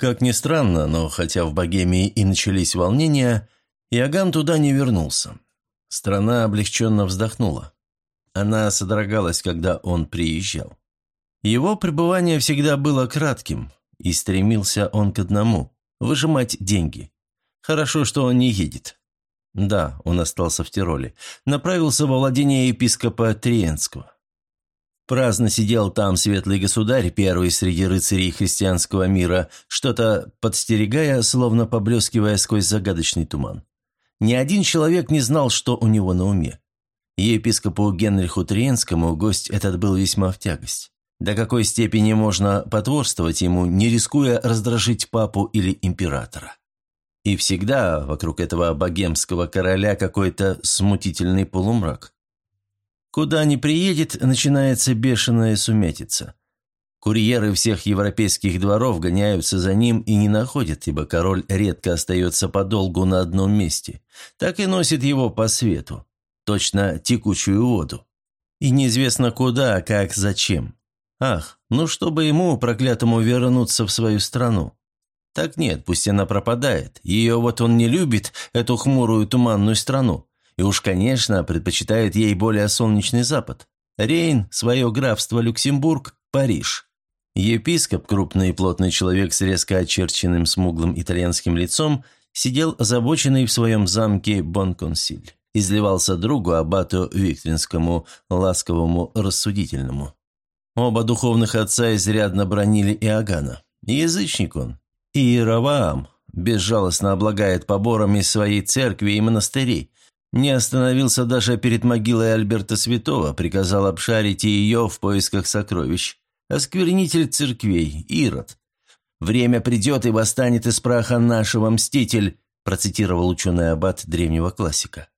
Как ни странно, но хотя в Богемии и начались волнения, Иоганн туда не вернулся. Страна облегченно вздохнула. Она содрогалась, когда он приезжал. Его пребывание всегда было кратким, и стремился он к одному – выжимать деньги. Хорошо, что он не едет. Да, он остался в Тироле. Направился во владение епископа Триенского. Праздно сидел там светлый государь, первый среди рыцарей христианского мира, что-то подстерегая, словно поблескивая сквозь загадочный туман. Ни один человек не знал, что у него на уме. Епископу Генриху Триенскому гость этот был весьма в тягость. До какой степени можно потворствовать ему, не рискуя раздражить папу или императора? И всегда вокруг этого богемского короля какой-то смутительный полумрак. Куда ни приедет, начинается бешеная сумятица. Курьеры всех европейских дворов гоняются за ним и не находят, ибо король редко остается подолгу на одном месте. Так и носит его по свету. Точно текучую воду. И неизвестно куда, как, зачем. Ах, ну чтобы ему, проклятому, вернуться в свою страну. Так нет, пусть она пропадает. Ее вот он не любит, эту хмурую туманную страну. И уж, конечно, предпочитает ей более солнечный запад. Рейн, свое графство Люксембург, Париж. Епископ, крупный и плотный человек с резко очерченным смуглым итальянским лицом, сидел озабоченный в своем замке Бонконсиль. Изливался другу, аббату Виктринскому, ласковому, рассудительному. Оба духовных отца изрядно бронили Иоганна. Язычник он. И Иераваам безжалостно облагает поборами своей церкви и монастырей. Не остановился даже перед могилой Альберта Святого, приказал обшарить ее в поисках сокровищ. Осквернитель церквей, Ирод. «Время придет и восстанет из праха нашего мститель», процитировал ученый аббат древнего классика.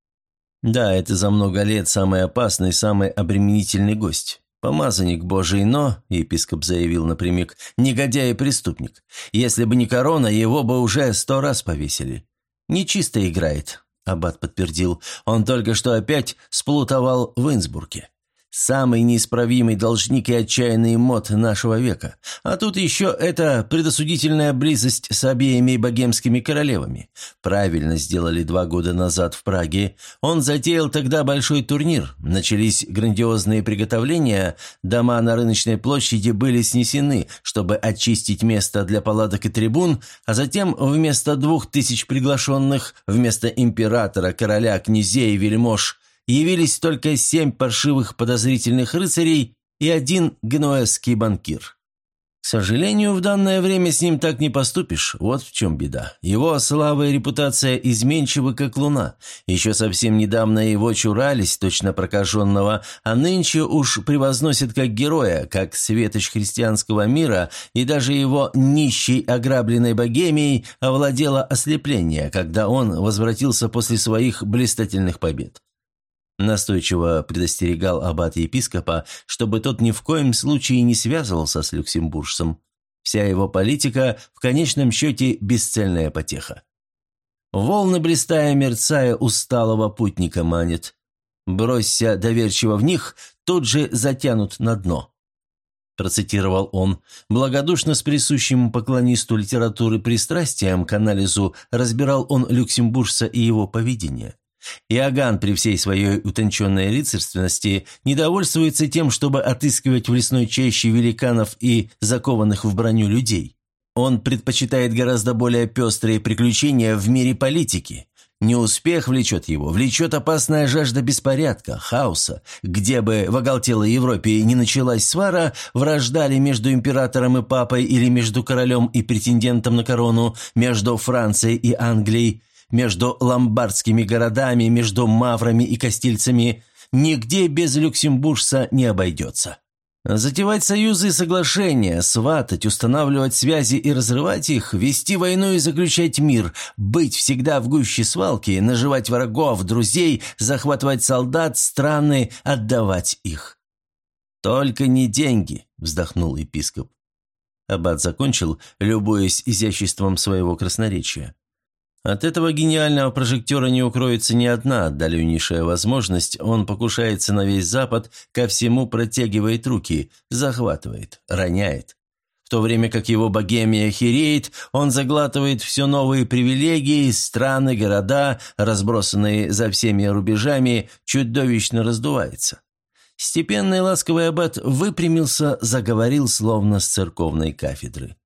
Да, это за много лет самый опасный, самый обременительный гость. «Помазанник Божий, но, — епископ заявил напрямик, — негодяй и преступник. Если бы не корона, его бы уже сто раз повесили. Нечисто играет, — аббат подтвердил. Он только что опять сплутовал в Инсбурге. Самый неисправимый должник и отчаянный мод нашего века. А тут еще эта предосудительная близость с обеими богемскими королевами. Правильно сделали два года назад в Праге. Он затеял тогда большой турнир. Начались грандиозные приготовления. Дома на рыночной площади были снесены, чтобы очистить место для палаток и трибун, а затем вместо двух тысяч приглашенных, вместо императора, короля, князей, вельмож – явились только семь паршивых подозрительных рыцарей и один генуэзский банкир. К сожалению, в данное время с ним так не поступишь, вот в чем беда. Его слава и репутация изменчивы, как луна. Еще совсем недавно его чурались, точно прокаженного, а нынче уж превозносят как героя, как светоч христианского мира, и даже его нищей ограбленной богемией овладело ослепление, когда он возвратился после своих блистательных побед. Настойчиво предостерегал аббат епископа, чтобы тот ни в коем случае не связывался с люксембуржцем. Вся его политика в конечном счете бесцельная потеха. Волны, блистая, мерцая, усталого путника манит. Бросься доверчиво в них, тут же затянут на дно. Процитировал он. Благодушно с присущим поклонисту литературы пристрастием к анализу разбирал он люксембуржца и его поведение. Иоганн при всей своей утонченной рыцарственности недовольствуется тем, чтобы отыскивать в лесной чаще великанов и закованных в броню людей. Он предпочитает гораздо более пестрые приключения в мире политики. Неуспех влечет его, влечет опасная жажда беспорядка, хаоса. Где бы в оголтелой Европе не началась свара, вражда ли между императором и папой или между королем и претендентом на корону, между Францией и Англией – между ломбардскими городами, между маврами и костильцами, нигде без люксембуржца не обойдется. Затевать союзы и соглашения, сватать, устанавливать связи и разрывать их, вести войну и заключать мир, быть всегда в гуще свалки, наживать врагов, друзей, захватывать солдат, страны, отдавать их. «Только не деньги», – вздохнул епископ. Аббат закончил, любуясь изяществом своего красноречия. От этого гениального прожектора не укроется ни одна отдаленнейшая возможность, он покушается на весь Запад, ко всему протягивает руки, захватывает, роняет. В то время как его богемия хереет, он заглатывает все новые привилегии, страны, города, разбросанные за всеми рубежами, чудовищно раздувается. Степенный ласковый аббат выпрямился, заговорил словно с церковной кафедры.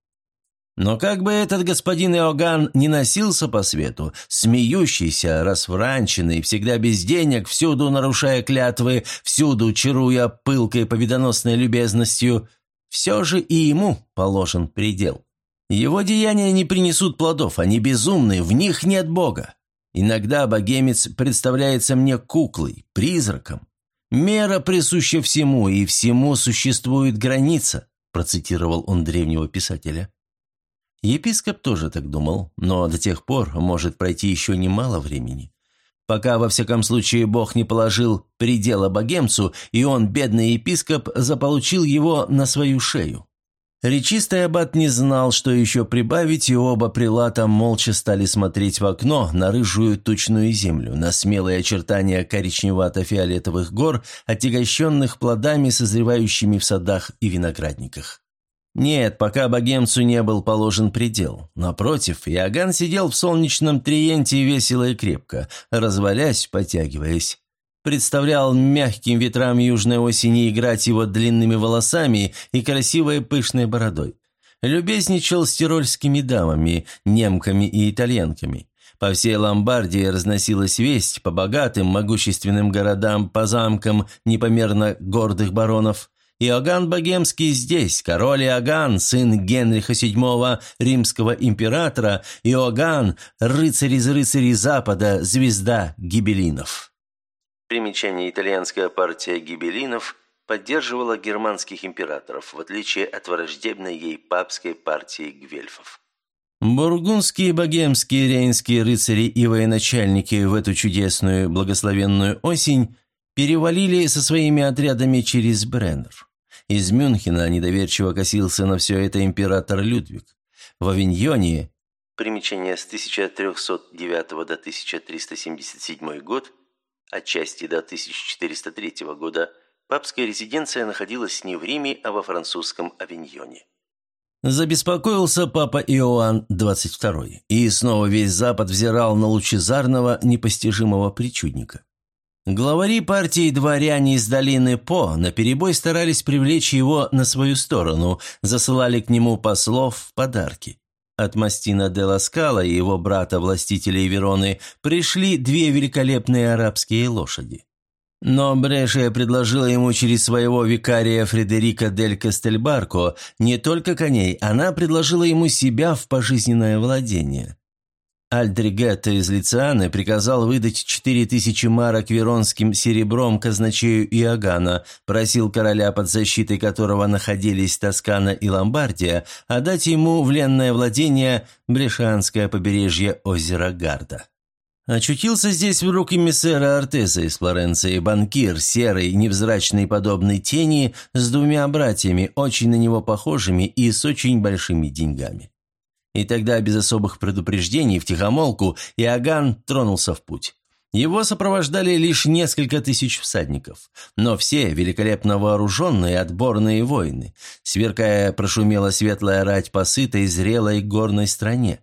Но как бы этот господин Иоганн не носился по свету, смеющийся, расфранченный, всегда без денег, всюду нарушая клятвы, всюду чаруя пылкой победоносной любезностью, все же и ему положен предел. Его деяния не принесут плодов, они безумны, в них нет Бога. Иногда богемец представляется мне куклой, призраком. «Мера присуща всему, и всему существует граница», процитировал он древнего писателя. Епископ тоже так думал, но до тех пор может пройти еще немало времени. Пока, во всяком случае, Бог не положил предела богемцу, и он, бедный епископ, заполучил его на свою шею. Речистый аббат не знал, что еще прибавить, и оба прилата молча стали смотреть в окно на рыжую тучную землю, на смелые очертания коричневато-фиолетовых гор, отягощенных плодами, созревающими в садах и виноградниках. Нет, пока богемцу не был положен предел. Напротив, Иоганн сидел в солнечном триенте весело и крепко, развалясь, потягиваясь. Представлял мягким ветрам южной осени играть его длинными волосами и красивой пышной бородой. Любезничал с тирольскими дамами, немками и итальянками. По всей Ломбардии разносилась весть по богатым, могущественным городам, по замкам непомерно гордых баронов – Иоганн Богемский здесь, король Иоганн, сын Генриха VII, римского императора, Иоганн, рыцарь из рыцарей Запада, звезда гибелинов. Примечание «Итальянская партия гибелинов» поддерживала германских императоров, в отличие от враждебной ей папской партии гвельфов. Бургундские, богемские, рейнские рыцари и военачальники в эту чудесную благословенную осень перевалили со своими отрядами через Бреннер. Из Мюнхена недоверчиво косился на все это император Людвиг. В Авиньоне, примечание с 1309 до 1377 год, отчасти до 1403 года, папская резиденция находилась не в Риме, а во французском Авиньоне. Забеспокоился папа Иоанн XXII, и снова весь Запад взирал на лучезарного, непостижимого причудника. Главари партии дворяне из долины По наперебой старались привлечь его на свою сторону, засылали к нему послов в подарки. От Мастина де Ласкала и его брата-властителей Вероны пришли две великолепные арабские лошади. Но Брешия предложила ему через своего викария Фредерика дель Кастельбарко не только коней, она предложила ему себя в пожизненное владение. Альдригетто из Лицианы приказал выдать четыре тысячи марок веронским серебром казначею Иоганна, просил короля, под защитой которого находились Тоскана и Ломбардия, отдать ему в ленное владение Брешанское побережье озера Гарда. Очутился здесь в руки мессера Артеза из Флоренции банкир, серый, невзрачный подобной тени, с двумя братьями, очень на него похожими и с очень большими деньгами. И тогда, без особых предупреждений, втихомолку, Иоганн тронулся в путь. Его сопровождали лишь несколько тысяч всадников, но все великолепно вооруженные отборные воины. Сверкая, прошумела светлая рать по сытой, зрелой горной стране.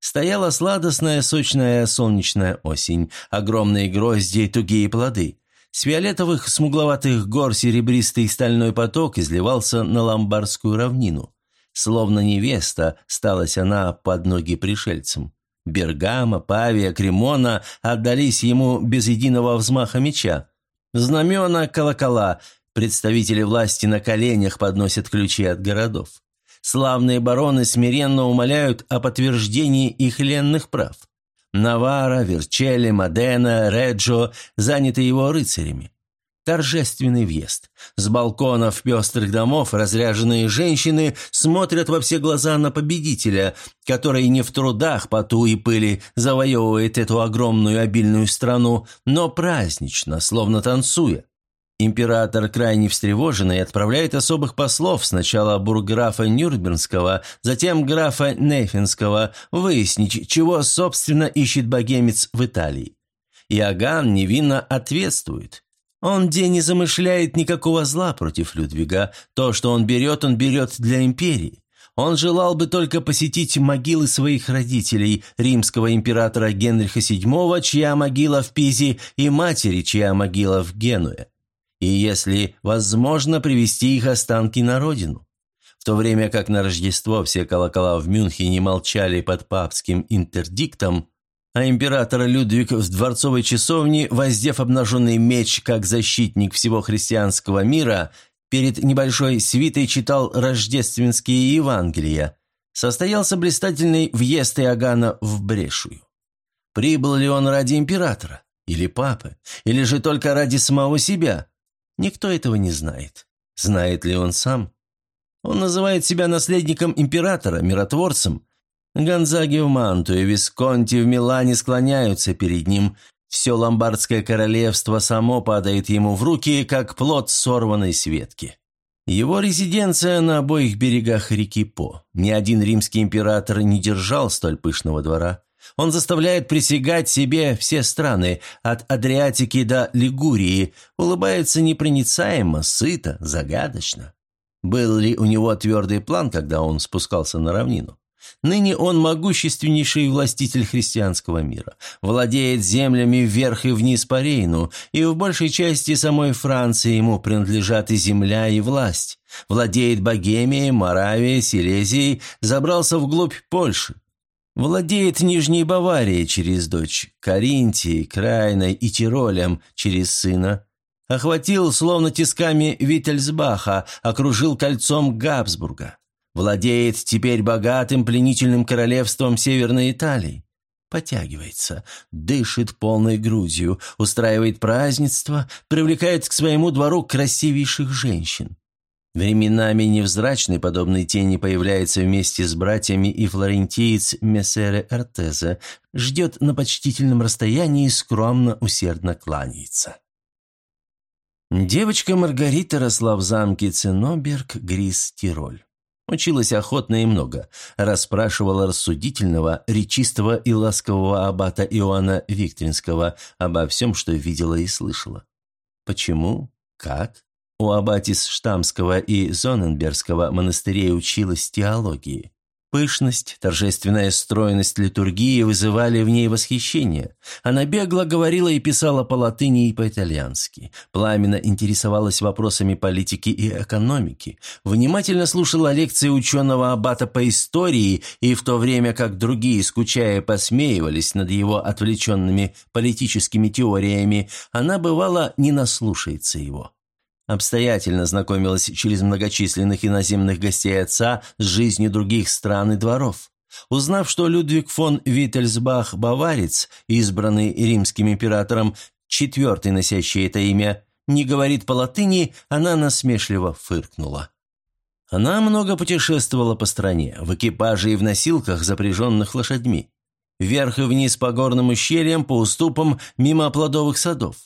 Стояла сладостная, сочная солнечная осень, огромные грозди тугие плоды. С фиолетовых смугловатых гор серебристый стальной поток изливался на ломбардскую равнину. Словно невеста, сталась она под ноги пришельцам. Бергама, Павия, Кремона отдались ему без единого взмаха меча. Знамена, колокола, представители власти на коленях подносят ключи от городов. Славные бароны смиренно умоляют о подтверждении их ленных прав. Навара, Верчелли, Модена, Реджо заняты его рыцарями. Торжественный въезд. С балконов пестрых домов разряженные женщины смотрят во все глаза на победителя, который не в трудах, поту и пыли завоевывает эту огромную обильную страну, но празднично, словно танцуя. Император, крайне встревоженный, отправляет особых послов, сначала бурграфа Нюрнбергского, затем графа Нейфенского, выяснить, чего, собственно, ищет богемец в Италии. Иоганн невинно ответствует – он где не замышляет никакого зла против Людвига. То, что он берет, он берет для империи. Он желал бы только посетить могилы своих родителей, римского императора Генриха VII, чья могила в Пизе, и матери, чья могила в Генуе. И, если возможно, привести их останки на родину. В то время как на Рождество все колокола в Мюнхене молчали под папским интердиктом, а император Людвиг в дворцовой часовне, воздев обнаженный меч как защитник всего христианского мира, перед небольшой свитой читал рождественские Евангелия, состоялся блистательный въезд Иоганна в Брешую. Прибыл ли он ради императора? Или папы? Или же только ради самого себя? Никто этого не знает. Знает ли он сам? Он называет себя наследником императора, миротворцем, Гонзаги в Мантуе, Висконти в Милане склоняются перед ним. Все ломбардское королевство само падает ему в руки, как плод сорванной светки. Его резиденция на обоих берегах реки По. Ни один римский император не держал столь пышного двора. Он заставляет присягать себе все страны, от Адриатики до Лигурии, улыбается непроницаемо, сыто, загадочно. Был ли у него твердый план, когда он спускался на равнину? Ныне он могущественнейший властитель христианского мира, владеет землями вверх и вниз по Рейну, и в большей части самой Франции ему принадлежат и земля, и власть. Владеет Богемией, Моравией, Силезией, забрался вглубь Польши. Владеет Нижней Баварией через дочь, Каринтией, Крайной и Тиролем через сына. Охватил, словно тисками Виттельсбаха, окружил кольцом Габсбурга. Владеет теперь богатым пленительным королевством Северной Италии. Потягивается, дышит полной грудью, устраивает празднество, привлекает к своему двору красивейших женщин. Временами невзрачный подобной тени появляется вместе с братьями и флорентиец Мессере Артеза, ждет на почтительном расстоянии и скромно усердно кланяется. Девочка Маргарита росла в замке Ценоберг, Грис, Тироль. Училась охотно и много, расспрашивала рассудительного, речистого и ласкового аббата Иоанна Викторинского обо всем, что видела и слышала. Почему? Как? У аббатис Штамского и Зоненбергского монастырей училась теологии. Пышность, торжественная стройность литургии вызывали в ней восхищение. Она бегло говорила и писала по латыни и по-итальянски. Пламенно интересовалась вопросами политики и экономики. Внимательно слушала лекции ученого аббата по истории, и в то время как другие, скучая, посмеивались над его отвлеченными политическими теориями, она, бывало, не наслушается его. Обстоятельно знакомилась через многочисленных иноземных гостей отца с жизнью других стран и дворов. Узнав, что Людвиг фон Виттельсбах – баварец, избранный римским императором, четвертый носящий это имя, не говорит по-латыни, она насмешливо фыркнула. Она много путешествовала по стране, в экипаже и в носилках, запряженных лошадьми. Вверх и вниз по горным ущельям, по уступам, мимо плодовых садов.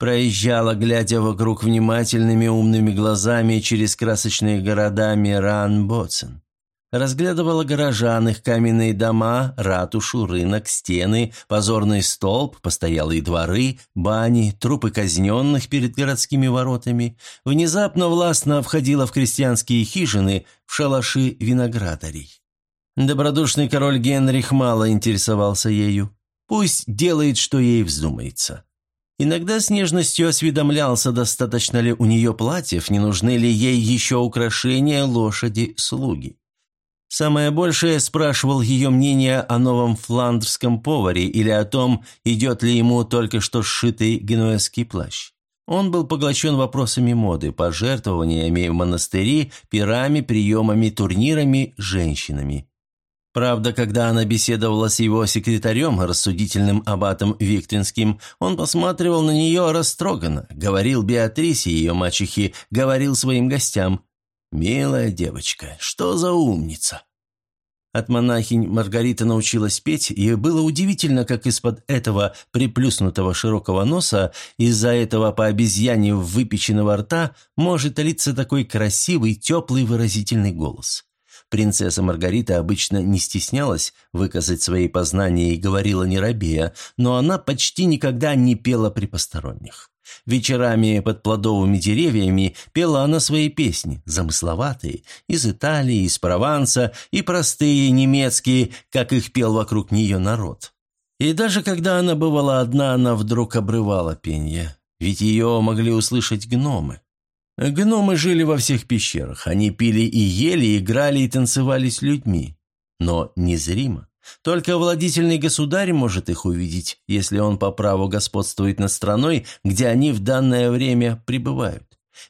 Проезжала, глядя вокруг внимательными умными глазами через красочные города Миран-Боцен. Разглядывала горожан, их каменные дома, ратушу, рынок, стены, позорный столб, постоялые дворы, бани, трупы казненных перед городскими воротами. Внезапно властно входила в крестьянские хижины, в шалаши виноградарей. Добродушный король Генрих мало интересовался ею. Пусть делает, что ей вздумается. Иногда с нежностью осведомлялся, достаточно ли у нее платьев, не нужны ли ей еще украшения, лошади, слуги. Самое большее спрашивал ее мнение о новом фландрском поваре или о том, идет ли ему только что сшитый генуэзский плащ. Он был поглощен вопросами моды, пожертвованиями в монастыри, пирами, приемами, турнирами, женщинами. Правда, когда она беседовала с его секретарем, рассудительным аббатом Виктинским, он посматривал на нее растроганно, говорил Беатрисе, ее мачехе, говорил своим гостям. «Милая девочка, что за умница!» От монахинь Маргарита научилась петь, и было удивительно, как из-под этого приплюснутого широкого носа, из-за этого по обезьяне выпеченного рта, может литься такой красивый, теплый, выразительный голос. Принцесса Маргарита обычно не стеснялась выказать свои познания и говорила не робея, но она почти никогда не пела при посторонних. Вечерами под плодовыми деревьями пела она свои песни, замысловатые, из Италии, из Прованса, и простые немецкие, как их пел вокруг нее народ. И даже когда она бывала одна, она вдруг обрывала пение, ведь ее могли услышать гномы. Гномы жили во всех пещерах, они пили и ели, играли и танцевали с людьми, но незримо. Только владительный государь может их увидеть, если он по праву господствует над страной, где они в данное время пребывают.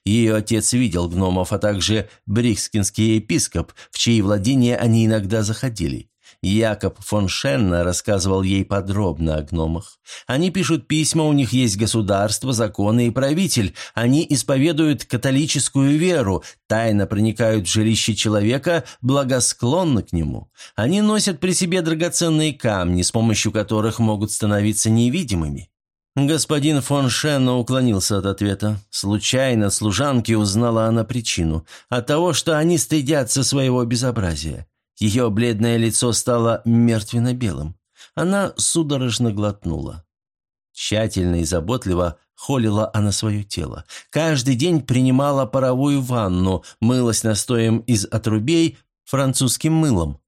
Ее отец видел гномов, а также брикскинский епископ, в чьи владения они иногда заходили. Якоб фон Шенна рассказывал ей подробно о гномах. Они пишут письма, у них есть государство, законы и правитель. Они исповедуют католическую веру, тайно проникают в жилище человека, благосклонны к нему. Они носят при себе драгоценные камни, с помощью которых могут становиться невидимыми. Господин фон Шенна уклонился от ответа. Случайно служанки узнала она причину. От того, что они стыдятся своего безобразия. Ее бледное лицо стало мертвенно-белым. Она судорожно глотнула. Тщательно и заботливо холила она свое тело. Каждый день принимала паровую ванну, мылась настоем из отрубей французским мылом.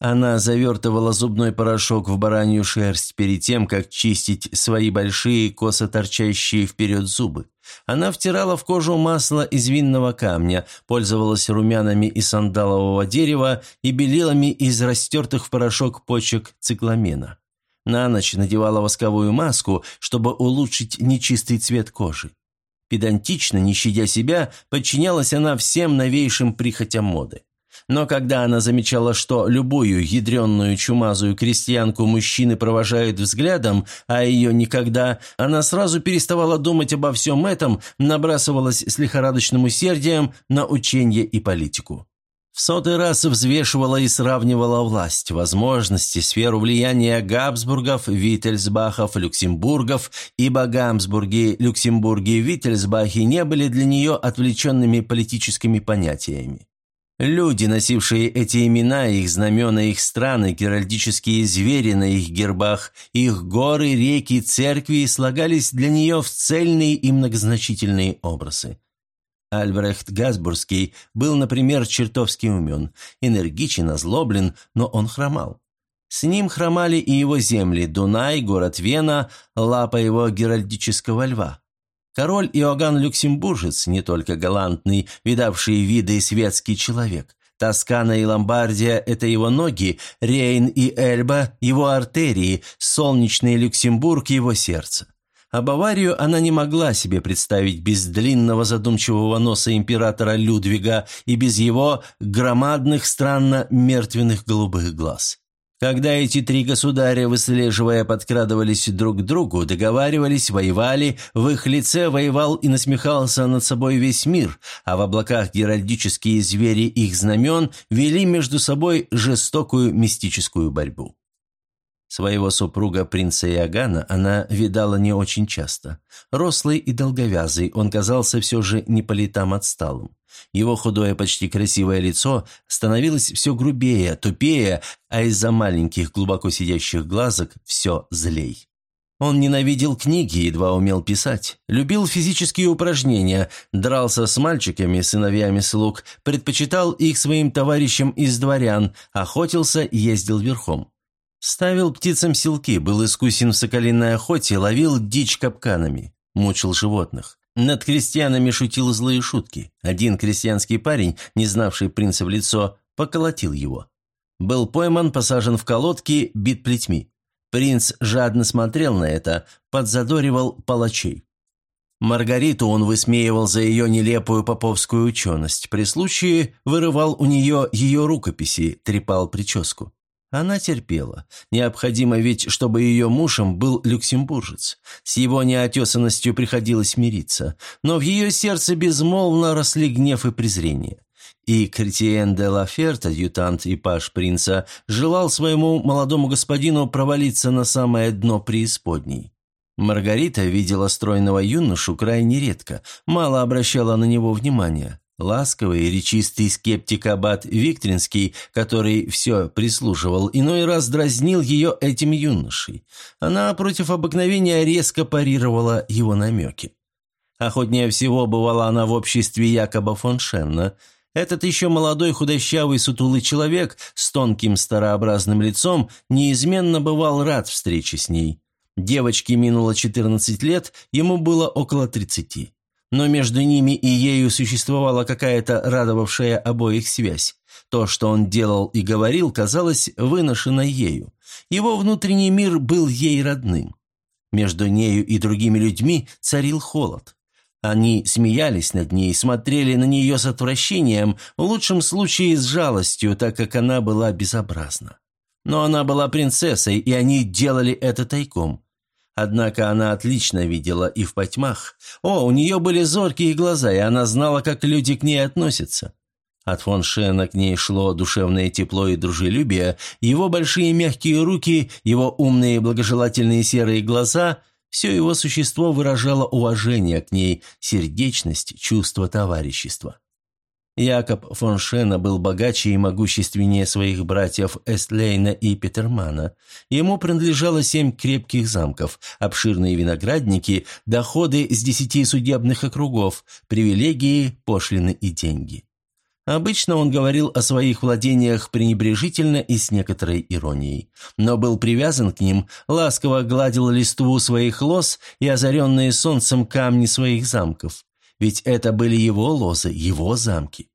Она завертывала зубной порошок в баранью шерсть перед тем, как чистить свои большие, косо торчащие вперед зубы. Она втирала в кожу масло из винного камня, пользовалась румянами из сандалового дерева и белилами из растертых в порошок почек цикламена. На ночь надевала восковую маску, чтобы улучшить нечистый цвет кожи. Педантично, не щадя себя, подчинялась она всем новейшим прихотям моды. Но когда она замечала, что любую ядренную чумазую крестьянку мужчины провожают взглядом, а ее никогда, она сразу переставала думать обо всем этом, набрасывалась с лихорадочным усердием на учение и политику. В сотый раз взвешивала и сравнивала власть, возможности, сферу влияния Габсбургов, Виттельсбахов, Люксембургов, ибо Гамсбурги, Люксембурги и Виттельсбахи не были для нее отвлеченными политическими понятиями. Люди, носившие эти имена, их знамена, их страны, геральдические звери на их гербах, их горы, реки, церкви слагались для нее в цельные и многозначительные образы. Альбрехт Газбургский был, например, чертовски умен, энергичен, озлоблен, но он хромал. С ним хромали и его земли – Дунай, город Вена, лапа его геральдического льва. Король Иоганн Люксембуржец, не только галантный, видавший виды и светский человек. Тоскана и Ломбардия – это его ноги, Рейн и Эльба – его артерии, солнечный Люксембург – его сердце. А Баварию она не могла себе представить без длинного задумчивого носа императора Людвига и без его громадных, странно мертвенных голубых глаз. Когда эти три государя, выслеживая, подкрадывались друг к другу, договаривались, воевали, в их лице воевал и насмехался над собой весь мир, а в облаках геральдические звери их знамен вели между собой жестокую мистическую борьбу. Своего супруга принца Иоганна она видала не очень часто. Рослый и долговязый, он казался все же не по летам отсталым. Его худое, почти красивое лицо становилось все грубее, тупее, а из-за маленьких, глубоко сидящих глазок все злей. Он ненавидел книги, едва умел писать, любил физические упражнения, дрался с мальчиками, сыновьями слуг, предпочитал их своим товарищам из дворян, охотился, ездил верхом. Ставил птицам селки, был искусен в соколиной охоте, ловил дичь капканами, мучил животных. Над крестьянами шутил злые шутки. Один крестьянский парень, не знавший принца в лицо, поколотил его. Был пойман, посажен в колодки, бит плетьми. Принц жадно смотрел на это, подзадоривал палачей. Маргариту он высмеивал за ее нелепую поповскую ученость. При случае вырывал у нее ее рукописи, трепал прическу. Она терпела. Необходимо ведь, чтобы ее мужем был люксембуржец. С его неотесанностью приходилось мириться. Но в ее сердце безмолвно росли гнев и презрение. И Кретиен де Лаферт, адъютант и паш принца, желал своему молодому господину провалиться на самое дно преисподней. Маргарита видела стройного юношу крайне редко, мало обращала на него внимания. Ласковый, речистый скептик Аббат Виктринский, который все прислушивал, иной раз дразнил ее этим юношей. Она против обыкновения резко парировала его намеки. Охотнее всего бывала она в обществе Якоба фон Шенна. Этот еще молодой худощавый сутулый человек с тонким старообразным лицом неизменно бывал рад встрече с ней. Девочке минуло 14 лет, ему было около 30. Но между ними и ею существовала какая-то радовавшая обоих связь. То, что он делал и говорил, казалось выношено ею. Его внутренний мир был ей родным. Между нею и другими людьми царил холод. Они смеялись над ней, смотрели на нее с отвращением, в лучшем случае с жалостью, так как она была безобразна. Но она была принцессой, и они делали это тайком. Однако она отлично видела и в потьмах. О, у нее были зоркие глаза, и она знала, как люди к ней относятся. От фон Шена к ней шло душевное тепло и дружелюбие, его большие мягкие руки, его умные благожелательные серые глаза – все его существо выражало уважение к ней, сердечность, чувство товарищества. Якоб фон Шена был богаче и могущественнее своих братьев Эстлейна и Петермана. Ему принадлежало семь крепких замков, обширные виноградники, доходы с десяти судебных округов, привилегии, пошлины и деньги. Обычно он говорил о своих владениях пренебрежительно и с некоторой иронией, но был привязан к ним, ласково гладил листву своих лоз и озаренные солнцем камни своих замков. Ведь это были его лозы, его замки.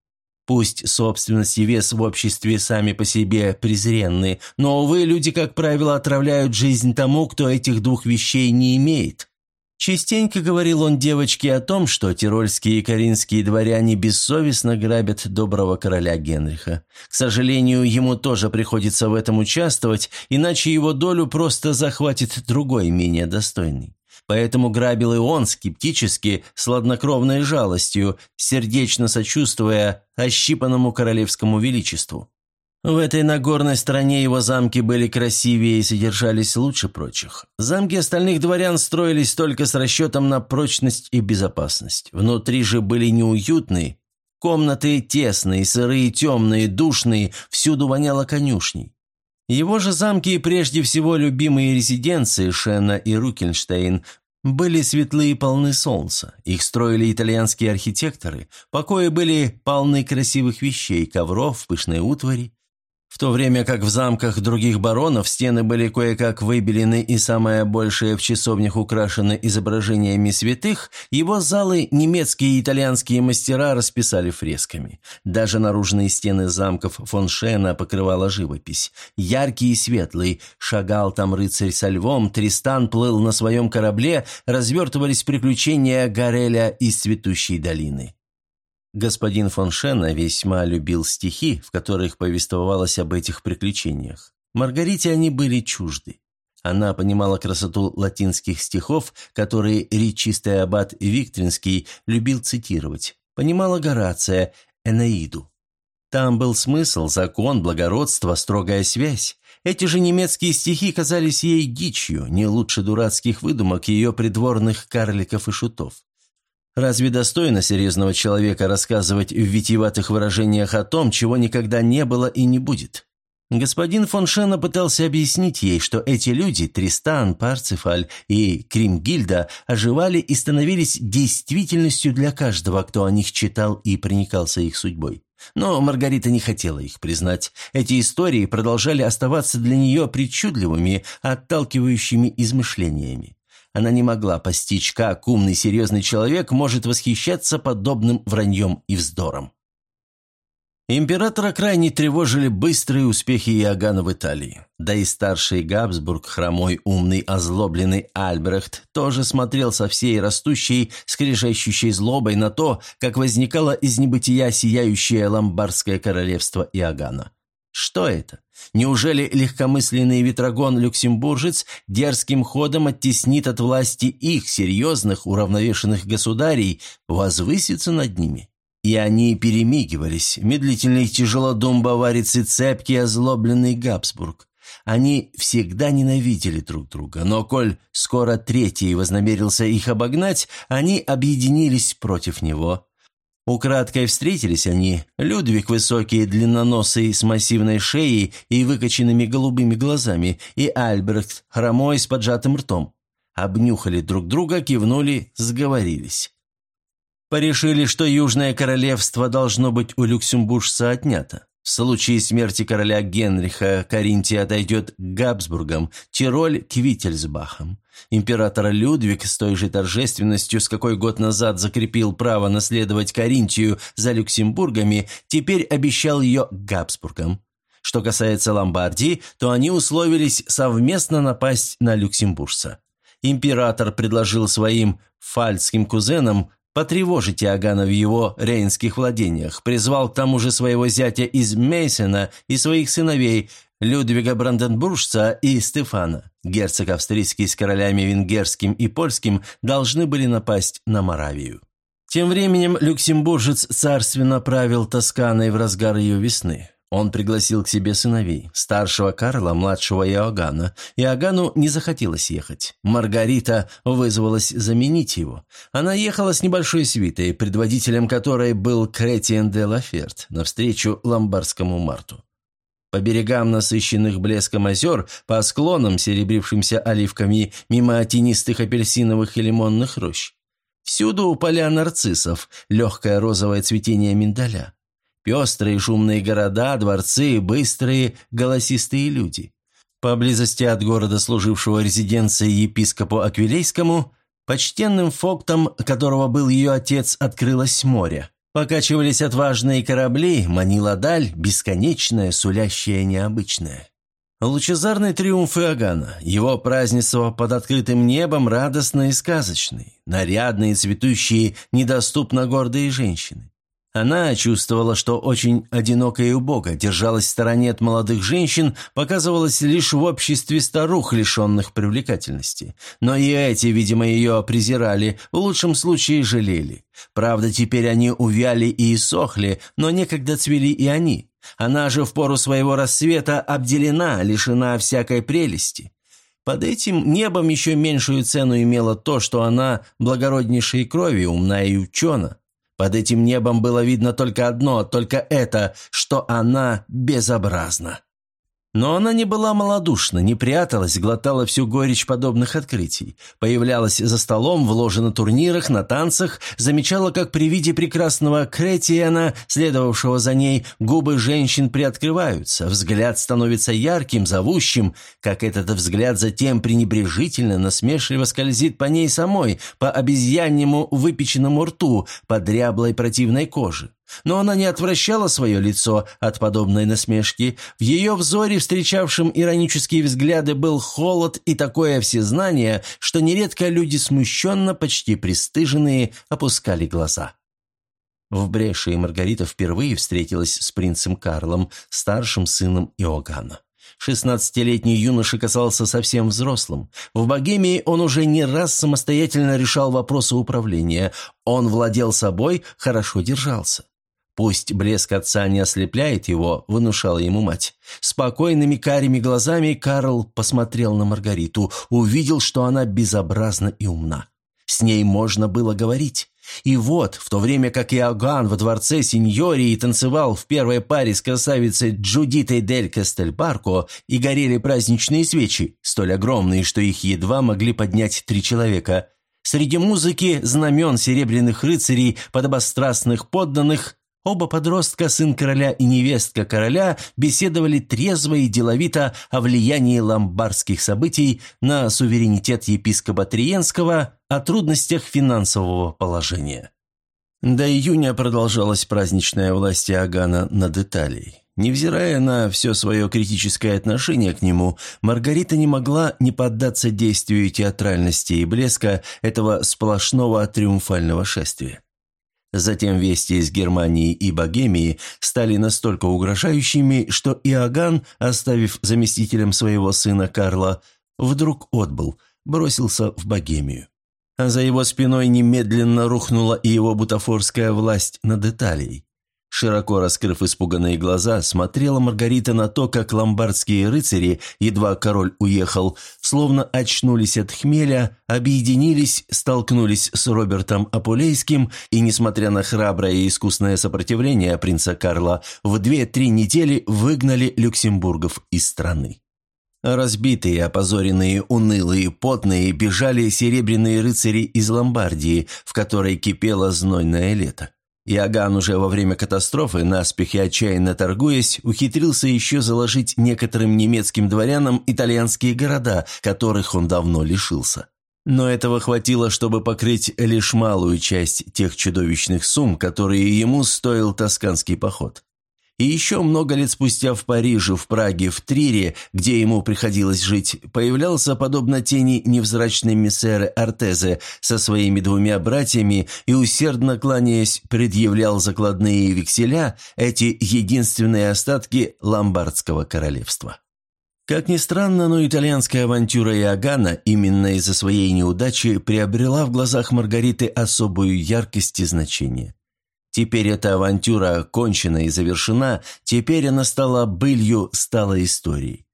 Пусть собственность и вес в обществе сами по себе презренны, но, увы, люди, как правило, отравляют жизнь тому, кто этих двух вещей не имеет. Частенько говорил он девочке о том, что тирольские и каринские дворяне бессовестно грабят доброго короля Генриха. К сожалению, ему тоже приходится в этом участвовать, иначе его долю просто захватит другой, менее достойный. Поэтому грабил и он скептически, с ладнокровной жалостью, сердечно сочувствуя ощипанному королевскому величеству. В этой Нагорной стране его замки были красивее и содержались лучше прочих. Замки остальных дворян строились только с расчетом на прочность и безопасность. Внутри же были неуютные, комнаты тесные, сырые, темные, душные, всюду воняло конюшней. Его же замки и прежде всего любимые резиденции Шена и Рукенштейн были светлые и полны солнца. Их строили итальянские архитекторы. Покои были полны красивых вещей, ковров, пышной утвари. В то время как в замках других баронов стены были кое-как выбелены и самое большее в часовнях украшены изображениями святых, его залы немецкие и итальянские мастера расписали фресками. Даже наружные стены замков фон Шена покрывала живопись. Яркий и светлый, шагал там рыцарь со львом, Тристан плыл на своем корабле, развертывались приключения Гореля из цветущей долины. Господин фон Шена весьма любил стихи, в которых повествовалось об этих приключениях. Маргарите они были чужды. Она понимала красоту латинских стихов, которые речистый аббат Виктринский любил цитировать. Понимала Горация, Энеиду. Там был смысл, закон, благородство, строгая связь. Эти же немецкие стихи казались ей дичью, не лучше дурацких выдумок ее придворных карликов и шутов. Разве достойно серьезного человека рассказывать в витиеватых выражениях о том, чего никогда не было и не будет? Господин фон Шена пытался объяснить ей, что эти люди, Тристан, Парцефаль и Кримгильда, оживали и становились действительностью для каждого, кто о них читал и проникался их судьбой. Но Маргарита не хотела их признать. Эти истории продолжали оставаться для нее причудливыми, отталкивающими измышлениями. Она не могла постичь, как умный серьезный человек может восхищаться подобным враньем и вздором. Императора крайне тревожили быстрые успехи Иоганна в Италии. Да и старший Габсбург, хромой, умный, озлобленный Альбрехт, тоже смотрел со всей растущей, скрежещущей злобой на то, как возникало из небытия сияющее ломбардское королевство Иоганна. Что это? Неужели легкомысленный ветрогон-люксембуржец дерзким ходом оттеснит от власти их, серьезных, уравновешенных государей, возвысится над ними? И они перемигивались, медлительный тяжелодум баварец и цепкий озлобленный Габсбург. Они всегда ненавидели друг друга, но коль скоро третий вознамерился их обогнать, они объединились против него. Украдкой встретились они, Людвиг высокий, длинноносый, с массивной шеей и выкоченными голубыми глазами, и Альберт, хромой, с поджатым ртом. Обнюхали друг друга, кивнули, сговорились. порешили, что Южное Королевство должно быть у люксембуржца отнято. В случае смерти короля Генриха Каринтия отойдет к Габсбургам, Тироль – к Виттельсбахам. Император Людвиг с той же торжественностью, с какой год назад закрепил право наследовать Каринтию за Люксембургами, теперь обещал ее Габсбургам. Что касается Ломбардии, то они условились совместно напасть на люксембуржца. Император предложил своим фальцким кузенам потревожить Иоганна в его рейнских владениях, призвал к тому же своего зятя из Мейсена и своих сыновей Людвига Бранденбуржца и Стефана. Герцог австрийский с королями венгерским и польским должны были напасть на Моравию. Тем временем люксембуржец царственно правил Тосканой в разгар ее весны. Он пригласил к себе сыновей, старшего Карла, младшего Иоганна. Иоганну не захотелось ехать. Маргарита вызвалась заменить его. Она ехала с небольшой свитой, предводителем которой был Кретиен де Лаферт, навстречу ломбардскому Марту. По берегам насыщенных блеском озер, по склонам, серебрившимся оливками, мимо тенистых апельсиновых и лимонных рощ. Всюду поля нарциссов, легкое розовое цветение миндаля. Пестрые шумные города, дворцы, быстрые, голосистые люди. Поблизости от города, служившего резиденцией епископу Аквилейскому, почтенным фоктом, которого был ее отец, открылось море. Покачивались отважные корабли, манила даль, бесконечная, сулящая необычная. Лучезарный триумф Иоганна, его празднество под открытым небом радостный и сказочный, нарядные, цветущие, недоступно гордые женщины. Она чувствовала, что очень одиноко и убого, держалась в стороне от молодых женщин, показывалась лишь в обществе старух, лишенных привлекательности. Но и эти, видимо, ее презирали, в лучшем случае жалели. Правда, теперь они увяли и иссохли, но некогда цвели и они. Она же в пору своего рассвета обделена, лишена всякой прелести. Под этим небом еще меньшую цену имело то, что она благороднейшей крови, умна и учена. Под этим небом было видно только одно, только это, что она безобразна. Но она не была малодушна, не пряталась, глотала всю горечь подобных открытий. Появлялась за столом, в ложе на турнирах, на танцах, замечала, как при виде прекрасного Кретиана, следовавшего за ней, губы женщин приоткрываются, взгляд становится ярким, зовущим, как этот взгляд затем пренебрежительно, насмешливо скользит по ней самой, по обезьяннему выпеченному рту, по дряблой противной коже. Но она не отвращала свое лицо от подобной насмешки. В ее взоре, встречавшем иронические взгляды, был холод и такое всезнание, что нередко люди смущенно, почти пристыженные, опускали глаза. В Бреше Маргарита впервые встретилась с принцем Карлом, старшим сыном Иоганна. Шестнадцатилетний юноша казался совсем взрослым. В Богемии он уже не раз самостоятельно решал вопросы управления. Он владел собой, хорошо держался. Пусть блеск отца не ослепляет его, внушала ему мать. Спокойными карими глазами Карл посмотрел на Маргариту, увидел, что она безобразна и умна. С ней можно было говорить. И вот, в то время как Иоганн во дворце сеньории танцевал в первой паре с красавицей Джудитой дель Кастельбарко и горели праздничные свечи, столь огромные, что их едва могли поднять три человека, среди музыки, знамен серебряных рыцарей, подобострастных подданных, Оба подростка, сын короля и невестка короля, беседовали трезво и деловито о влиянии ломбардских событий на суверенитет епископа Триенского, о трудностях финансового положения. До июня продолжалась праздничная власть Иоганна над Италией. Невзирая на все свое критическое отношение к нему, Маргарита не могла не поддаться действию театральности и блеска этого сплошного триумфального шествия. Затем вести из Германии и Богемии стали настолько угрожающими, что Иоганн, оставив заместителем своего сына Карла, вдруг отбыл, бросился в Богемию. А за его спиной немедленно рухнула и его бутафорская власть над Италией. Широко раскрыв испуганные глаза, смотрела Маргарита на то, как ломбардские рыцари, едва король уехал, словно очнулись от хмеля, объединились, столкнулись с Робертом Апулейским и, несмотря на храброе и искусное сопротивление принца Карла, в две-три недели выгнали люксембургов из страны. Разбитые, опозоренные, унылые, потные бежали серебряные рыцари из Ломбардии, в которой кипело знойное лето. Иоганн уже во время катастрофы, наспех и отчаянно торгуясь, ухитрился еще заложить некоторым немецким дворянам итальянские города, которых он давно лишился. Но этого хватило, чтобы покрыть лишь малую часть тех чудовищных сумм, которые ему стоил тосканский поход. И еще много лет спустя в Париже, в Праге, в Трире, где ему приходилось жить, появлялся, подобно тени, невзрачный мессеры Артезе со своими двумя братьями и, усердно кланяясь, предъявлял закладные векселя, эти единственные остатки ломбардского королевства. Как ни странно, но итальянская авантюра Иоганна именно из-за своей неудачи приобрела в глазах Маргариты особую яркость и значение. Теперь эта авантюра кончена и завершена, теперь она стала былью, стала историей.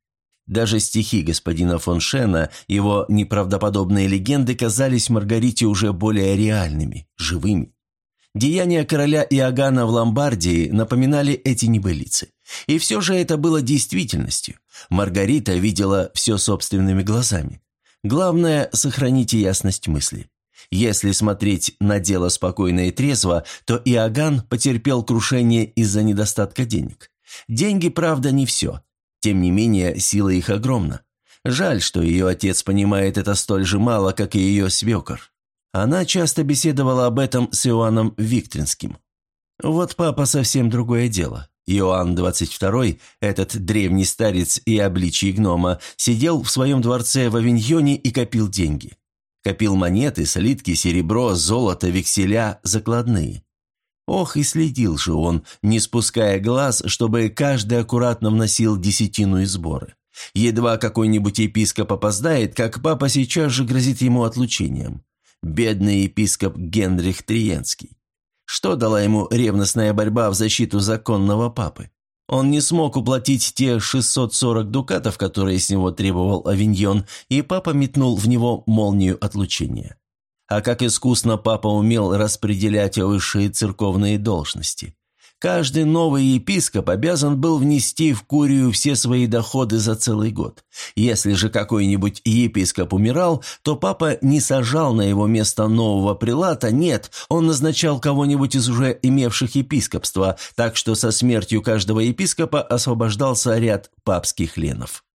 Даже стихи господина фон Шена, его неправдоподобные легенды казались Маргарите уже более реальными, живыми. Деяния короля Иоганна в Ломбардии напоминали эти небылицы. И все же это было действительностью. Маргарита видела все собственными глазами. Главное – сохраните ясность мысли. Если смотреть на дело спокойно и трезво, то Иоганн потерпел крушение из-за недостатка денег. Деньги, правда, не все. Тем не менее, сила их огромна. Жаль, что ее отец понимает это столь же мало, как и ее свекор. Она часто беседовала об этом с Иоанном Виктринским. Вот папа совсем другое дело. Иоанн XXII, этот древний старец и обличий гнома, сидел в своем дворце в Авиньоне и копил деньги. Копил монеты, слитки, серебро, золото, векселя, закладные. Ох, и следил же он, не спуская глаз, чтобы каждый аккуратно вносил десятину и сборы. Едва какой-нибудь епископ опоздает, как папа сейчас же грозит ему отлучением. Бедный епископ Генрих Триенский. Что дала ему ревностная борьба в защиту законного папы? Он не смог уплатить те 640 дукатов, которые с него требовал Авиньон, и папа метнул в него молнию отлучения. А как искусно папа умел распределять высшие церковные должности. Каждый новый епископ обязан был внести в Курию все свои доходы за целый год. Если же какой-нибудь епископ умирал, то папа не сажал на его место нового прилата, нет, он назначал кого-нибудь из уже имевших епископства, так что со смертью каждого епископа освобождался ряд папских ленов.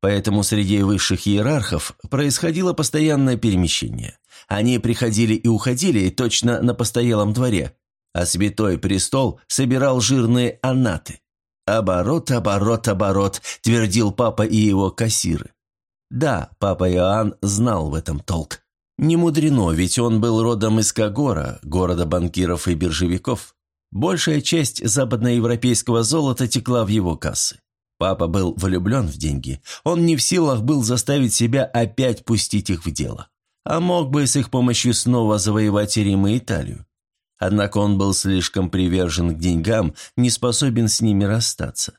Поэтому среди высших иерархов происходило постоянное перемещение. Они приходили и уходили точно на постоялом дворе, а святой престол собирал жирные анаты. «Оборот, оборот, оборот», – твердил папа и его кассиры. Да, папа Иоанн знал в этом толк. Не мудрено, ведь он был родом из Кагора, города банкиров и биржевиков. Большая часть западноевропейского золота текла в его кассы. Папа был влюблен в деньги. Он не в силах был заставить себя опять пустить их в дело. А мог бы с их помощью снова завоевать Рим и Италию. Однако он был слишком привержен к деньгам, не способен с ними расстаться.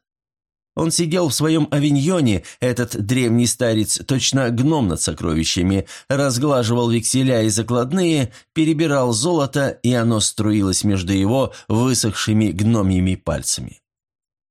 Он сидел в своем авиньоне, этот древний старец, точно гном над сокровищами, разглаживал векселя и закладные, перебирал золото, и оно струилось между его высохшими гномьими пальцами.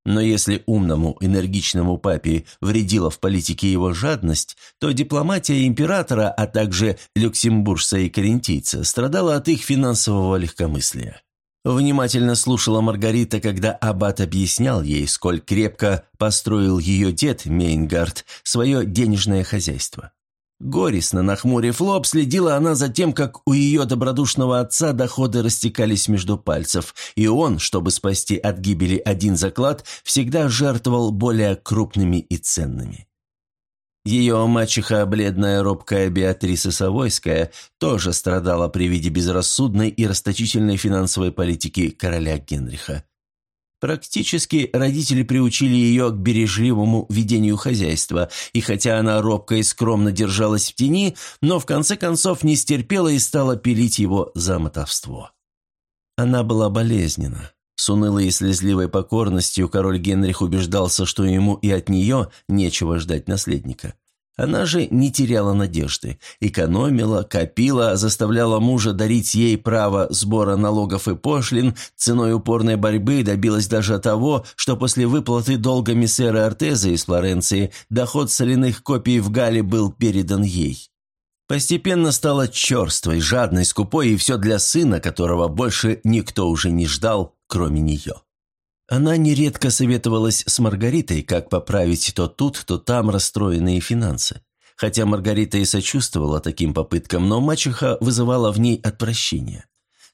Но если умному, энергичному папе вредила в политике его жадность, то дипломатия императора, а также люксембуржца и карентийца страдала от их финансового легкомыслия. Внимательно слушала Маргарита, когда аббат объяснял ей, сколь крепко построил ее дед Мейнгард свое денежное хозяйство. Горестно нахмурив лоб, следила она за тем, как у ее добродушного отца доходы растекались между пальцев, и он, чтобы спасти от гибели один заклад, всегда жертвовал более крупными и ценными. Ее мачеха, бледная робкая Беатриса Савойская, тоже страдала при виде безрассудной и расточительной финансовой политики короля Генриха. Практически родители приучили ее к бережливому ведению хозяйства, и хотя она робко и скромно держалась в тени, но в конце концов не стерпела и стала пилить его за мотовство. Она была болезненна. С унылой и слезливой покорностью король Генрих убеждался, что ему и от нее нечего ждать наследника. Она же не теряла надежды, экономила, копила, заставляла мужа дарить ей право сбора налогов и пошлин, ценой упорной борьбы добилась даже того, что после выплаты долга миссера Артеза из Флоренции доход соляных копий в Гале был передан ей. Постепенно стала черствой, жадной, скупой, и все для сына, которого больше никто уже не ждал, кроме нее. Она нередко советовалась с Маргаритой, как поправить то тут, то там расстроенные финансы. Хотя Маргарита и сочувствовала таким попыткам, но мачеха вызывала в ней отвращение.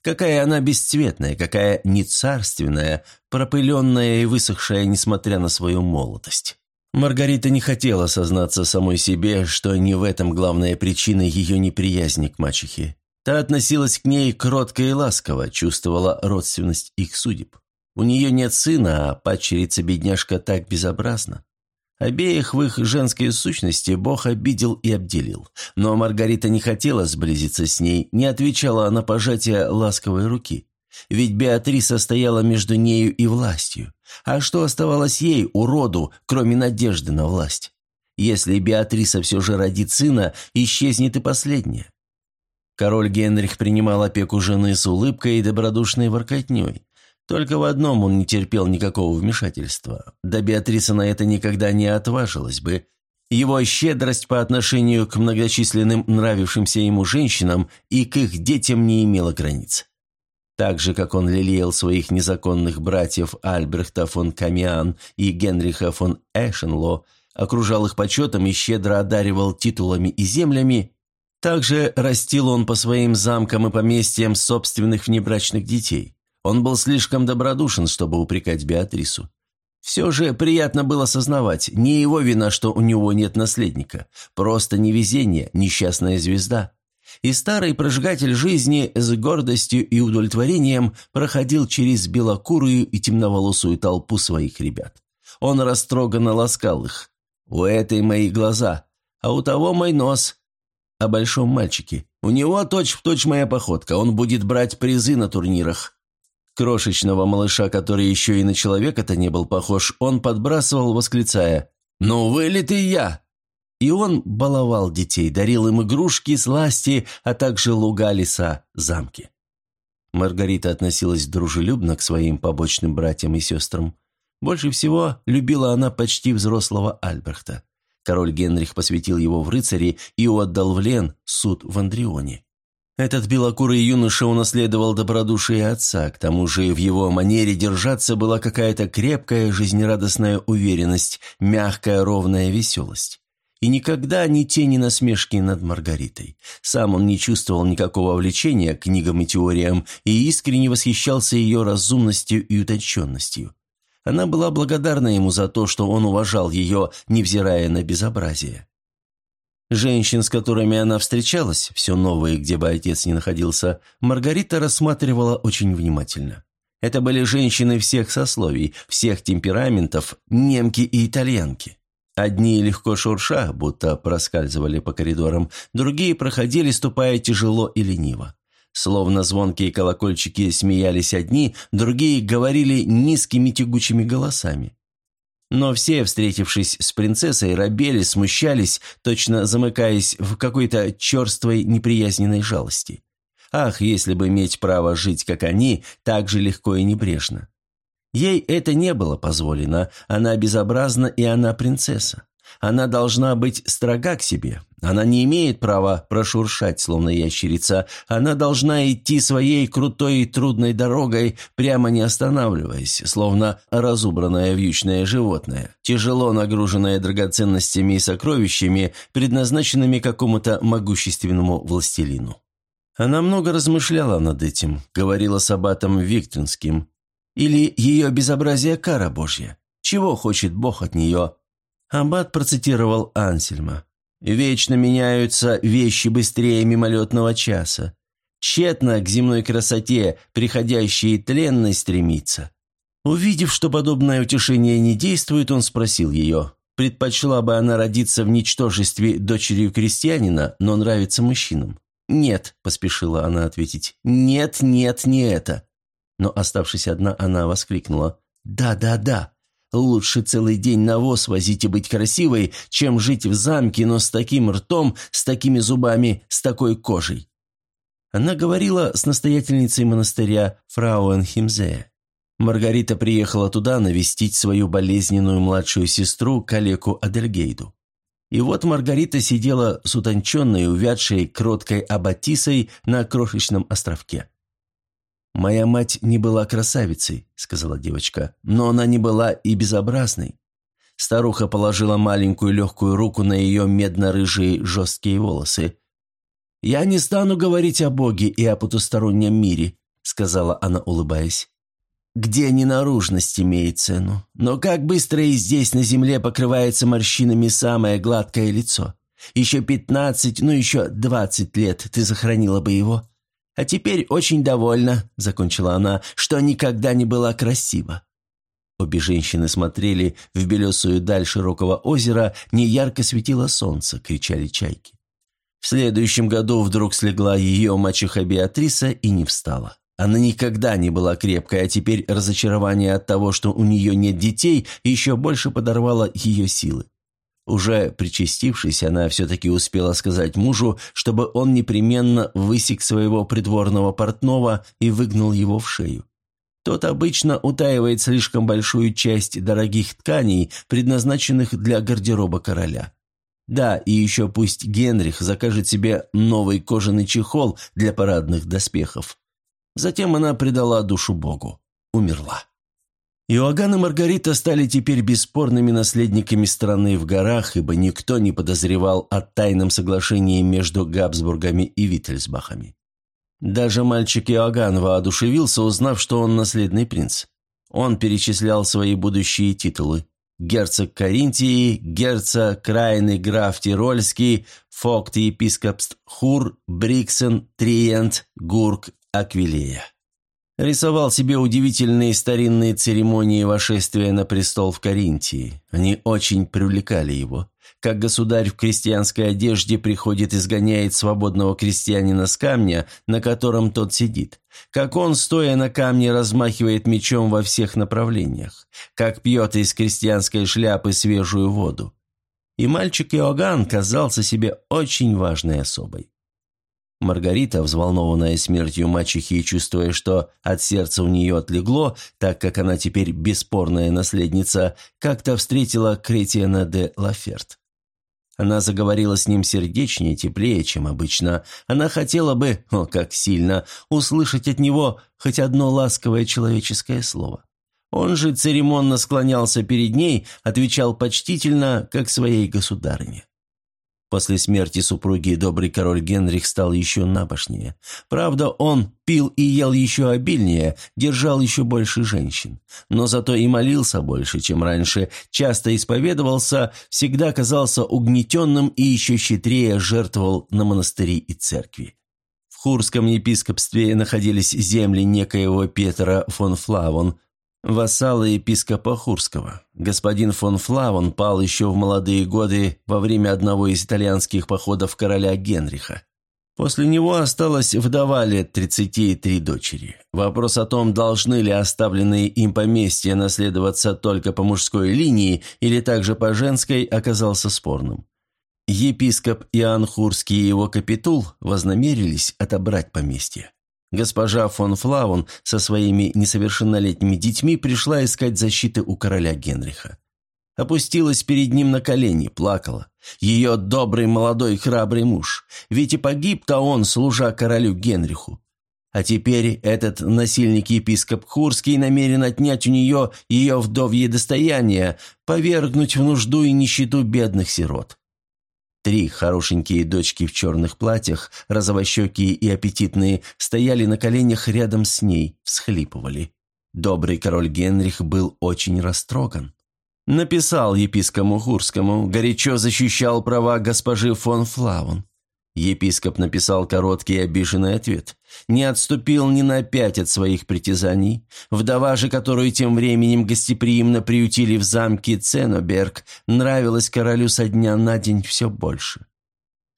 Какая она бесцветная, какая не царственная, пропыленная и высохшая, несмотря на свою молодость. Маргарита не хотела сознаться самой себе, что не в этом главная причина ее неприязни к мачехе. Та относилась к ней кротко и ласково, чувствовала родственность их судеб. У нее нет сына, а падчерица-бедняжка так безобразна. Обеих в их женской сущности Бог обидел и обделил. Но Маргарита не хотела сблизиться с ней, не отвечала на пожатие ласковой руки. Ведь Беатриса стояла между нею и властью. А что оставалось ей, уроду, кроме надежды на власть? Если Беатриса все же родит сына, исчезнет и последняя. Король Генрих принимал опеку жены с улыбкой и добродушной воркотней. Только в одном он не терпел никакого вмешательства. Да Беатриса на это никогда не отважилась бы. Его щедрость по отношению к многочисленным нравившимся ему женщинам и к их детям не имела границ. Так же, как он лелеял своих незаконных братьев Альбрехта фон Камиан и Генриха фон Эшенло, окружал их почетом и щедро одаривал титулами и землями, также растил он по своим замкам и поместьям собственных внебрачных детей. Он был слишком добродушен, чтобы упрекать Беатрису. Все же приятно было сознавать, не его вина, что у него нет наследника. Просто невезение, несчастная звезда. И старый прожигатель жизни с гордостью и удовлетворением проходил через белокурую и темноволосую толпу своих ребят. Он растроганно ласкал их. «У этой мои глаза, а у того мой нос». О большом мальчике. «У него точь-в-точь точь моя походка, он будет брать призы на турнирах». Крошечного малыша, который еще и на человека-то не был похож, он подбрасывал, восклицая «Ну, вылитый я!» И он баловал детей, дарил им игрушки, сласти, а также луга, леса, замки. Маргарита относилась дружелюбно к своим побочным братьям и сестрам. Больше всего любила она почти взрослого Альбрехта. Король Генрих посвятил его в рыцари и отдал в Лен суд в Андрионе. Этот белокурый юноша унаследовал добродушие отца, к тому же в его манере держаться была какая-то крепкая, жизнерадостная уверенность, мягкая, ровная веселость. И никогда ни тени насмешки над Маргаритой. Сам он не чувствовал никакого влечения к книгам и теориям и искренне восхищался ее разумностью и утонченностью. Она была благодарна ему за то, что он уважал ее, невзирая на безобразие. Женщин, с которыми она встречалась, все новые, где бы отец ни находился, Маргарита рассматривала очень внимательно. Это были женщины всех сословий, всех темпераментов, немки и итальянки. Одни легко шурша, будто проскальзывали по коридорам, другие проходили, ступая тяжело и лениво. Словно звонкие колокольчики смеялись одни, другие говорили низкими тягучими голосами. Но все, встретившись с принцессой, робели, смущались, точно замыкаясь в какой-то черствой неприязненной жалости. Ах, если бы иметь право жить, как они, так же легко и небрежно. Ей это не было позволено, она безобразна и она принцесса. Она должна быть строга к себе. Она не имеет права прошуршать, словно ящерица. Она должна идти своей крутой и трудной дорогой, прямо не останавливаясь, словно разубранное вьючное животное, тяжело нагруженное драгоценностями и сокровищами, предназначенными какому-то могущественному властелину. Она много размышляла над этим, говорила с аббатом Виктинским. Или ее безобразие кара Божья? Чего хочет Бог от нее? Аббат процитировал Ансельма. «Вечно меняются вещи быстрее мимолетного часа. Тщетно к земной красоте, приходящей тленной, стремится». Увидев, что подобное утешение не действует, он спросил ее, предпочла бы она родиться в ничтожестве дочерью крестьянина, но нравится мужчинам. «Нет», – поспешила она ответить, – «нет, нет, не это». Но, оставшись одна, она воскликнула, «Да, да, да, Лучше целый день навоз возить и быть красивой, чем жить в замке, но с таким ртом, с такими зубами, с такой кожей». Она говорила с настоятельницей монастыря Фрауенхимзе. Маргарита приехала туда навестить свою болезненную младшую сестру, калеку Адельгейду. И вот Маргарита сидела с утонченной, увядшей, кроткой аббатисой на крошечном островке. «Моя мать не была красавицей», — сказала девочка, — «но она не была и безобразной». Старуха положила маленькую легкую руку на ее медно-рыжие жесткие волосы. «Я не стану говорить о Боге и о потустороннем мире», — сказала она, улыбаясь. «Где ненаружность имеет цену. Но как быстро и здесь, на земле, покрывается морщинами самое гладкое лицо. Еще пятнадцать, ну еще двадцать лет ты сохранила бы его. «А теперь очень довольна», — закончила она, — «что никогда не была красива». Обе женщины смотрели в белесую даль широкого озера, неярко светило солнце, кричали чайки. В следующем году вдруг слегла ее мачеха Беатриса и не встала. Она никогда не была крепкой, а теперь разочарование от того, что у нее нет детей, еще больше подорвало ее силы. Уже причастившись, она все-таки успела сказать мужу, чтобы он непременно высек своего придворного портного и выгнал его в шею. Тот обычно утаивает слишком большую часть дорогих тканей, предназначенных для гардероба короля. Да, и еще пусть Генрих закажет себе новый кожаный чехол для парадных доспехов. Затем она предала душу Богу. Умерла. Иоганн и Маргарита стали теперь бесспорными наследниками страны в горах, ибо никто не подозревал о тайном соглашении между Габсбургами и Виттельсбахами. Даже мальчик Иоганн воодушевился, узнав, что он наследный принц. Он перечислял свои будущие титулы. Герцог Каринтии, герцог Крайный граф Тирольский, фокт епископств Хур, Бриксен, Триент, Гурк, Аквилея. Рисовал себе удивительные старинные церемонии вошествия на престол в Каринтии. Они очень привлекали его. Как государь в крестьянской одежде приходит и сгоняет свободного крестьянина с камня, на котором тот сидит. Как он, стоя на камне, размахивает мечом во всех направлениях. Как пьет из крестьянской шляпы свежую воду. И мальчик Иоганн казался себе очень важной особой. Маргарита, взволнованная смертью мачехи и чувствуя, что от сердца у нее отлегло, так как она теперь бесспорная наследница, как-то встретила Кретиана де Лаферт. Она заговорила с ним сердечнее, теплее, чем обычно. Она хотела бы, о, как сильно, услышать от него хоть одно ласковое человеческое слово. Он же церемонно склонялся перед ней, отвечал почтительно, как своей государыне. После смерти супруги добрый король Генрих стал еще набожнее. Правда, он пил и ел еще обильнее, держал еще больше женщин. Но зато и молился больше, чем раньше, часто исповедовался, всегда казался угнетенным и еще щедрее жертвовал на монастыри и церкви. В Хурском епископстве находились земли некоего Петра фон Флавон, вассала епископа Хурского. Господин фон Флавон пал еще в молодые годы во время одного из итальянских походов короля Генриха. После него осталась вдова лет 33 дочери. Вопрос о том, должны ли оставленные им поместья наследоваться только по мужской линии или также по женской, оказался спорным. Епископ Иоанн Хурский и его капитул вознамерились отобрать поместье. Госпожа фон Флаун со своими несовершеннолетними детьми пришла искать защиты у короля Генриха. Опустилась перед ним на колени, плакала. Ее добрый молодой храбрый муж. Ведь и погиб-то он, служа королю Генриху. А теперь этот насильник-епископ Хурский намерен отнять у нее ее вдовье достояние, повергнуть в нужду и нищету бедных сирот. Три хорошенькие дочки в черных платьях, розовощекие и аппетитные, стояли на коленях рядом с ней, всхлипывали. Добрый король Генрих был очень растроган. Написал епископу Хурскому, горячо защищал права госпожи фон Флаун. Епископ написал короткий обиженный ответ. Не отступил ни на пять от своих притязаний. Вдова же, которую тем временем гостеприимно приютили в замке Ценоберг, нравилась королю со дня на день все больше.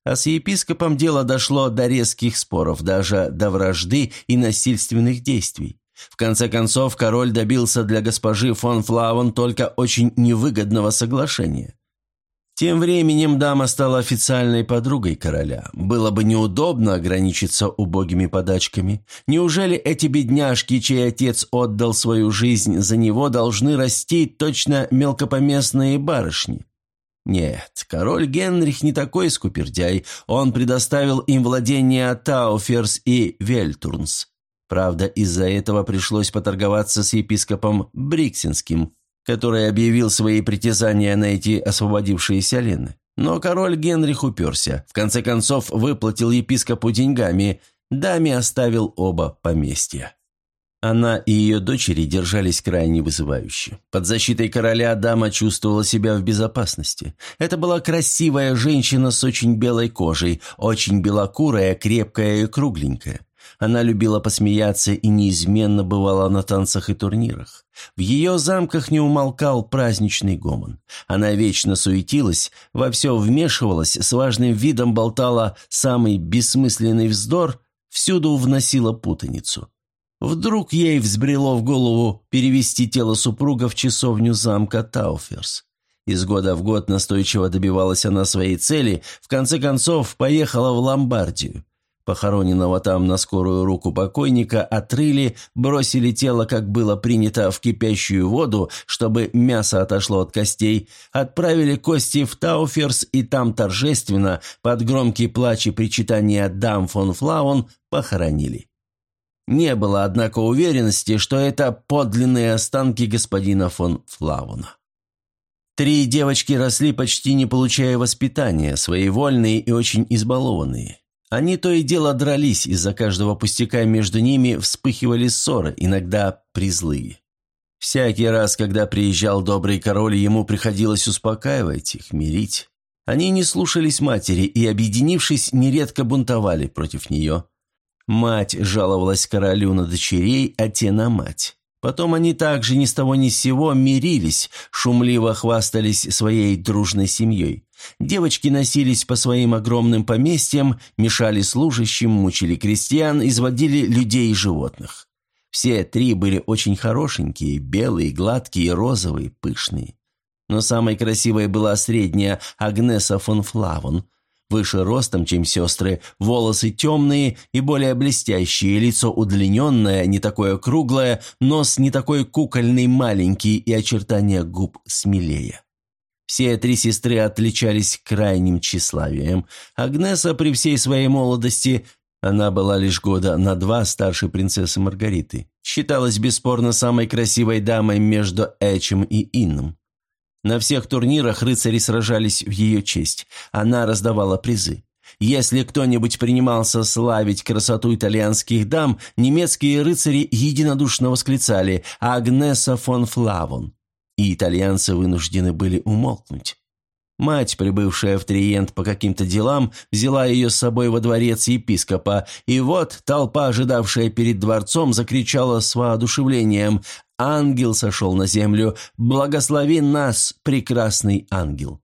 А с епископом дело дошло до резких споров, даже до вражды и насильственных действий. В конце концов, король добился для госпожи фон Флавон только очень невыгодного соглашения. Тем временем дама стала официальной подругой короля. Было бы неудобно ограничиться убогими подачками. Неужели эти бедняжки, чей отец отдал свою жизнь за него, должны расти точно мелкопоместные барышни? Нет, король Генрих не такой скупердяй. Он предоставил им владения Тауферс и Вельтурнс. Правда, из-за этого пришлось поторговаться с епископом Бриксинским, который объявил свои притязания на эти освободившиеся лены. Но король Генрих уперся, в конце концов выплатил епископу деньгами, даме оставил оба поместья. Она и ее дочери держались крайне вызывающе. Под защитой короля дама чувствовала себя в безопасности. Это была красивая женщина с очень белой кожей, очень белокурая, крепкая и кругленькая. Она любила посмеяться и неизменно бывала на танцах и турнирах. В ее замках не умолкал праздничный гомон. Она вечно суетилась, во все вмешивалась, с важным видом болтала самый бессмысленный вздор, всюду вносила путаницу. Вдруг ей взбрело в голову перевести тело супруга в часовню замка Тауферс. Из года в год настойчиво добивалась она своей цели, в конце концов поехала в Ломбардию. Похороненного там на скорую руку покойника отрыли, бросили тело, как было принято, в кипящую воду, чтобы мясо отошло от костей, отправили кости в Тауферс и там торжественно, под громкий плач и причитания дам фон Флаун, похоронили. Не было, однако, уверенности, что это подлинные останки господина фон Флауна. Три девочки росли почти не получая воспитания, своевольные и очень избалованные. Они то и дело дрались, из-за каждого пустяка между ними вспыхивали ссоры, иногда призлые. Всякий раз, когда приезжал добрый король, ему приходилось успокаивать их, мирить. Они не слушались матери и, объединившись, нередко бунтовали против нее. Мать жаловалась королю на дочерей, а те на мать. Потом они также ни с того ни с сего мирились, шумливо хвастались своей дружной семьей. Девочки носились по своим огромным поместьям, мешали служащим, мучили крестьян, изводили людей и животных. Все три были очень хорошенькие, белые, гладкие, розовые, пышные. Но самой красивой была средняя Агнеса фон Флавон – выше ростом, чем сестры, волосы темные и более блестящие, лицо удлиненное, не такое круглое, нос не такой кукольный маленький и очертания губ смелее. Все три сестры отличались крайним тщеславием. Агнеса при всей своей молодости, она была лишь года на два старше принцессы Маргариты, считалась бесспорно самой красивой дамой между Эчем и Инном. На всех турнирах рыцари сражались в ее честь. Она раздавала призы. Если кто-нибудь принимался славить красоту итальянских дам, немецкие рыцари единодушно восклицали «Агнеса фон Флавон», и итальянцы вынуждены были умолкнуть. Мать, прибывшая в Триент по каким-то делам, взяла ее с собой во дворец епископа, и вот толпа, ожидавшая перед дворцом, закричала с воодушевлением «Ангел сошел на землю! Благослови нас, прекрасный ангел!»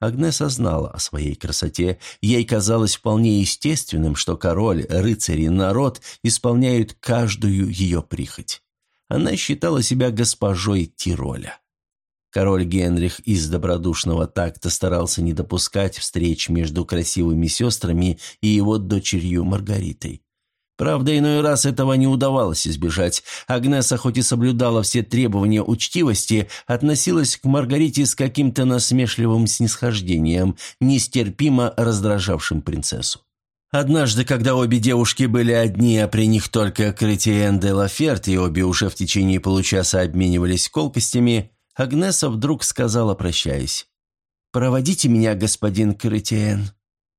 Агнеса знала о своей красоте. Ей казалось вполне естественным, что король, рыцари, народ исполняют каждую ее прихоть. Она считала себя госпожой Тироля. Король Генрих из добродушного такта старался не допускать встреч между красивыми сестрами и его дочерью Маргаритой. Правда, иной раз этого не удавалось избежать. Агнеса, хоть и соблюдала все требования учтивости, относилась к Маргарите с каким-то насмешливым снисхождением, нестерпимо раздражавшим принцессу. Однажды, когда обе девушки были одни, а при них только Кретиен де Лаферт, и обе уже в течение получаса обменивались колкостями, Агнеса вдруг сказала, прощаясь. «Проводите меня, господин Кретиен».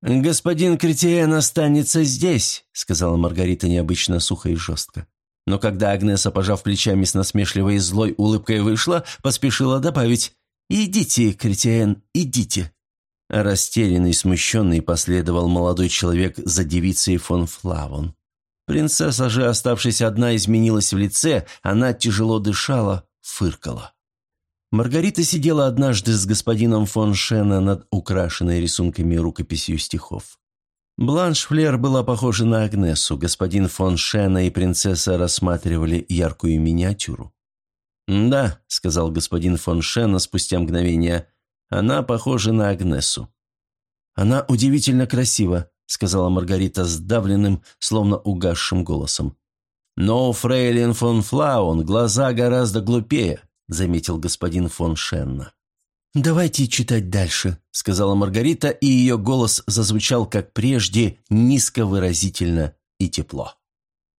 «Господин Кретиен останется здесь», — сказала Маргарита необычно сухо и жестко. Но когда Агнеса, пожав плечами с насмешливой и злой улыбкой вышла, поспешила добавить «Идите, Кретиен, идите». Растерянный, смущенный последовал молодой человек за девицей фон Флавон. Принцесса же, оставшись одна, изменилась в лице, она тяжело дышала, фыркала. Маргарита сидела однажды с господином фон Шена над украшенной рисунками рукописью стихов. Бланш Флер была похожа на Агнесу. Господин фон Шена и принцесса рассматривали яркую миниатюру. «Да», — сказал господин фон Шена спустя мгновение, — «она похожа на Агнесу». «Она удивительно красива», — сказала Маргарита сдавленным, словно угасшим голосом. «Но у фрейлин фон Флаун глаза гораздо глупее», — заметил господин фон Шенна. «Давайте читать дальше», — сказала Маргарита, и ее голос зазвучал, как прежде, низко, выразительно и тепло.